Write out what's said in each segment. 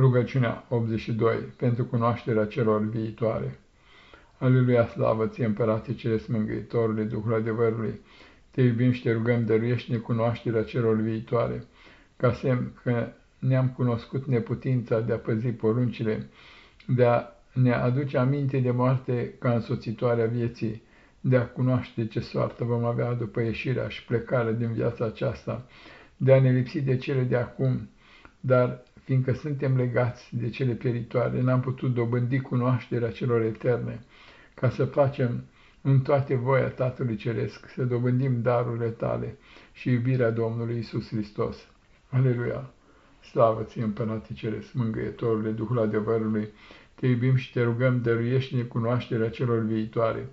Rugăciunea 82 pentru cunoașterea celor viitoare. Aleluia, slavă ție, Împărate Ceresc Mângâitorule, Duhul adevărului, te iubim și te rugăm, dăruiește-ne cunoașterea celor viitoare, ca semn că ne-am cunoscut neputința de a păzi poruncile, de a ne aduce aminte de moarte ca însoțitoarea vieții, de a cunoaște ce soartă vom avea după ieșirea și plecarea din viața aceasta, de a ne lipsi de cele de acum, dar fiindcă suntem legați de cele peritoare, n-am putut dobândi cunoașterea celor eterne, ca să facem în toate voia Tatălui Ceresc, să dobândim darurile tale și iubirea Domnului Isus Hristos. Aleluia! Slavă ție, Împărate Ceresc, Mângâietorule, Duhul adevărului, te iubim și te rugăm, dăruiește-ne cunoașterea celor viitoare,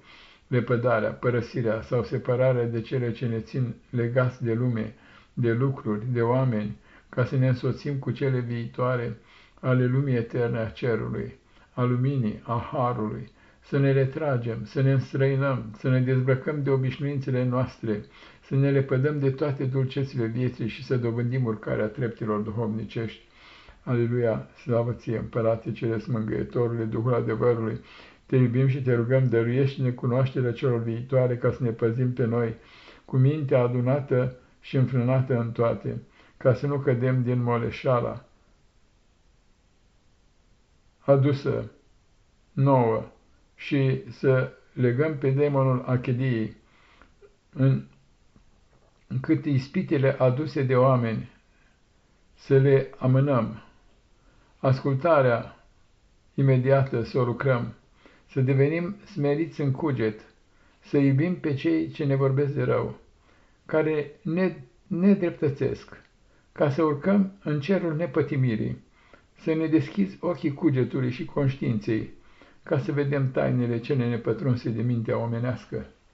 lepădarea, părăsirea sau separarea de cele ce ne țin legați de lume, de lucruri, de oameni, ca să ne însoțim cu cele viitoare ale lumii eterne a cerului, a luminii, a harului, să ne retragem, să ne înstrăinăm, să ne dezbrăcăm de obișnuințele noastre, să ne lepădăm de toate dulcețile vieții și să dobândim urcarea treptilor duhovnicești. Aleluia, slavă ție, Împărate Ceresc Mângâietorule, Duhul adevărului, te iubim și te rugăm, dăruiește-ne cunoașterea celor viitoare ca să ne păzim pe noi, cu mintea adunată și înfrânată în toate ca să nu cădem din moleșala. Adusă nouă și să legăm pe demonul achediei în cât ispitele aduse de oameni să le amânăm, ascultarea imediată să o lucrăm, să devenim smeriți în cuget, să iubim pe cei ce ne vorbesc de rău, care ne nedreptățesc, ca să urcăm în cerul nepătimirii, să ne deschizi ochii cugetului și conștiinței, ca să vedem tainele cele nepătrunse de mintea omenească